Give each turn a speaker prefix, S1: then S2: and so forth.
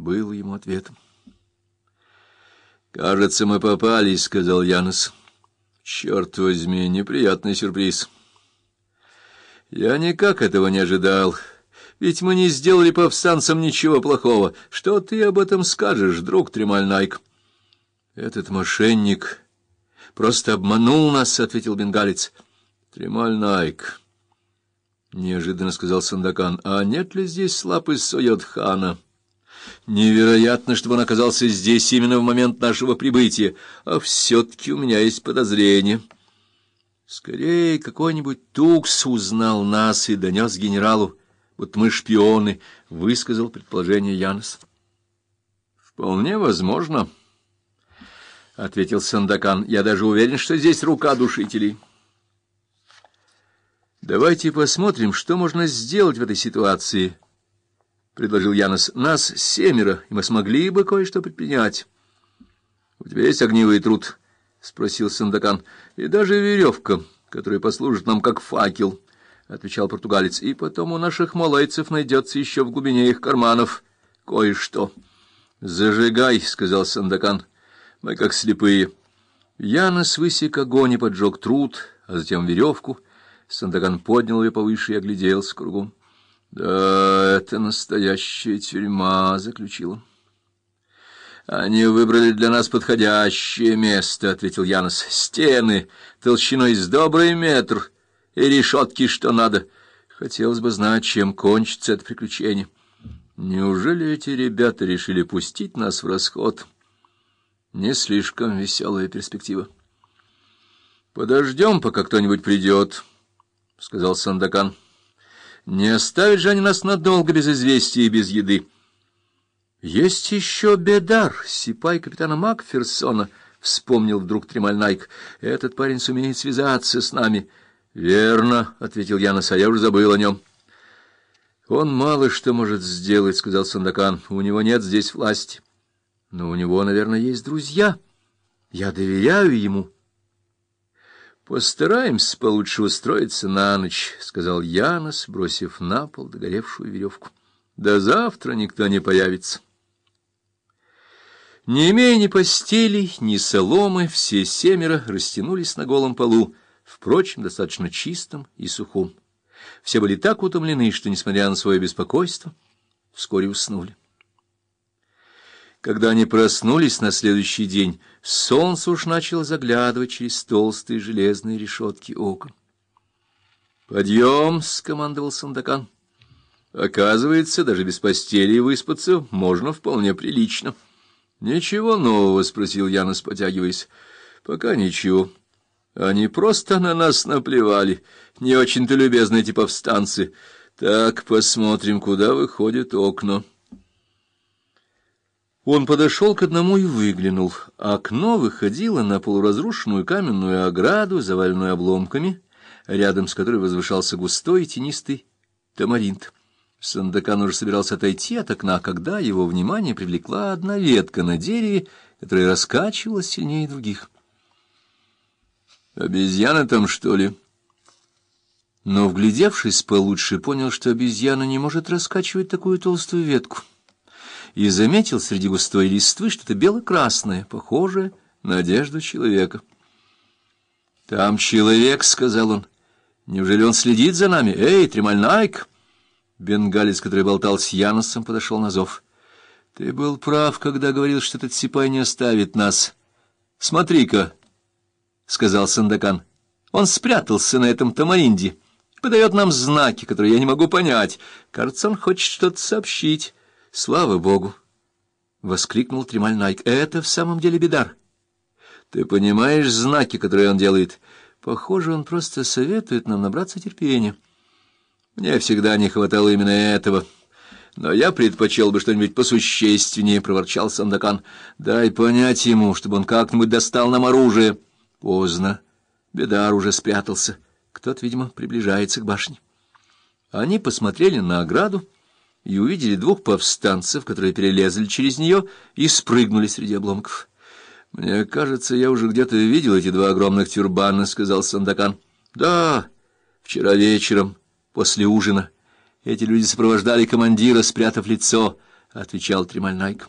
S1: было ему ответом. «Кажется, мы попались», — сказал Янос. «Черт возьми, неприятный сюрприз». «Я никак этого не ожидал, ведь мы не сделали повстанцам ничего плохого. Что ты об этом скажешь, друг Тремаль Найк?» «Этот мошенник просто обманул нас», — ответил бенгалец. «Тремаль Найк», — неожиданно сказал Сандакан, — «а нет ли здесь лапы Сойот-хана?» Невероятно, чтобы он оказался здесь именно в момент нашего прибытия, а все-таки у меня есть подозрение. Скорее, какой-нибудь Тукс узнал нас и донес генералу, вот мы шпионы, — высказал предположение Янос. — Вполне возможно, — ответил Сандакан. — Я даже уверен, что здесь рука душителей. — Давайте посмотрим, что можно сделать в этой ситуации, —— предложил Янос. — Нас семеро, и мы смогли бы кое-что предпринять. — У тебя есть огневый труд? — спросил Сандакан. — И даже веревка, которая послужит нам как факел, — отвечал португалец. — И потом у наших малайцев найдется еще в глубине их карманов кое-что. — Зажигай, — сказал Сандакан. — Мы как слепые. Янос высек огонь и поджег труд, а затем веревку. Сандакан поднял ее повыше и огляделся кругом. Да, это настоящая тюрьма, заключила. Они выбрали для нас подходящее место, ответил Янос. Стены толщиной с добрый метр и решетки, что надо. Хотелось бы знать, чем кончится это приключение. Неужели эти ребята решили пустить нас в расход? Не слишком веселая перспектива. Подождем, пока кто-нибудь придет, — сказал Сандакан. Не оставят же они нас надолго без известия и без еды. Есть еще Бедар, сипай капитана Макферсона, — вспомнил вдруг Тремальнайк. Этот парень сумеет связаться с нами. — Верно, — ответил Янос, — а я уже забыл о нем. — Он мало что может сделать, — сказал Сандакан. — У него нет здесь власти. Но у него, наверное, есть друзья. Я доверяю ему. — Постараемся получше устроиться на ночь, сказал Янос, бросив на пол догоревшую веревку. До завтра никто не появится. Не имея ни постелей, ни соломы, все семеро растянулись на голом полу, впрочем, достаточно чистом и сухом. Все были так утомлены, что, несмотря на свое беспокойство, вскоре уснули. Когда они проснулись на следующий день, солнце уж начало заглядывать через толстые железные решетки окон. «Подъем!» — скомандовал Сандакан. «Оказывается, даже без постели выспаться можно вполне прилично». «Ничего нового?» — спросил Янос, потягиваясь. «Пока ничего. Они просто на нас наплевали. Не очень-то любезны эти повстанцы. Так, посмотрим, куда выходят окна». Он подошел к одному и выглянул. Окно выходило на полуразрушенную каменную ограду, заваленную обломками, рядом с которой возвышался густой тенистый тамаринт. Сандакан уже собирался отойти от окна, когда его внимание привлекла одна ветка на дереве, которая раскачивалась сильнее других. «Обезьяна там, что ли?» Но, вглядевшись получше, понял, что обезьяна не может раскачивать такую толстую ветку и заметил среди густой листвы что-то бело-красное, похожее на одежду человека. «Там человек», — сказал он. «Неужели он следит за нами? Эй, Тремальнайк!» Бенгалец, который болтал с Яносом, подошел на зов. «Ты был прав, когда говорил, что этот сипай не оставит нас. Смотри-ка», — сказал Сандакан. «Он спрятался на этом тамаринде» подает нам знаки, которые я не могу понять. Кажется, он хочет что-то сообщить. Слава Богу! — воскликнул Тремаль Найк. — Это в самом деле бедар. Ты понимаешь знаки, которые он делает? Похоже, он просто советует нам набраться терпения. Мне всегда не хватало именно этого. Но я предпочел бы что-нибудь посущественнее, — проворчал Сандакан. Дай понять ему, чтобы он как-нибудь достал нам оружие. Поздно. Бедар уже спрятался. Кто-то, видимо, приближается к башне. Они посмотрели на ограду, — и увидели двух повстанцев, которые перелезли через нее и спрыгнули среди обломков. — Мне кажется, я уже где-то видел эти два огромных тюрбана, — сказал Сандакан. — Да, вчера вечером, после ужина. Эти люди сопровождали командира, спрятав лицо — отвечал Тремальнайк.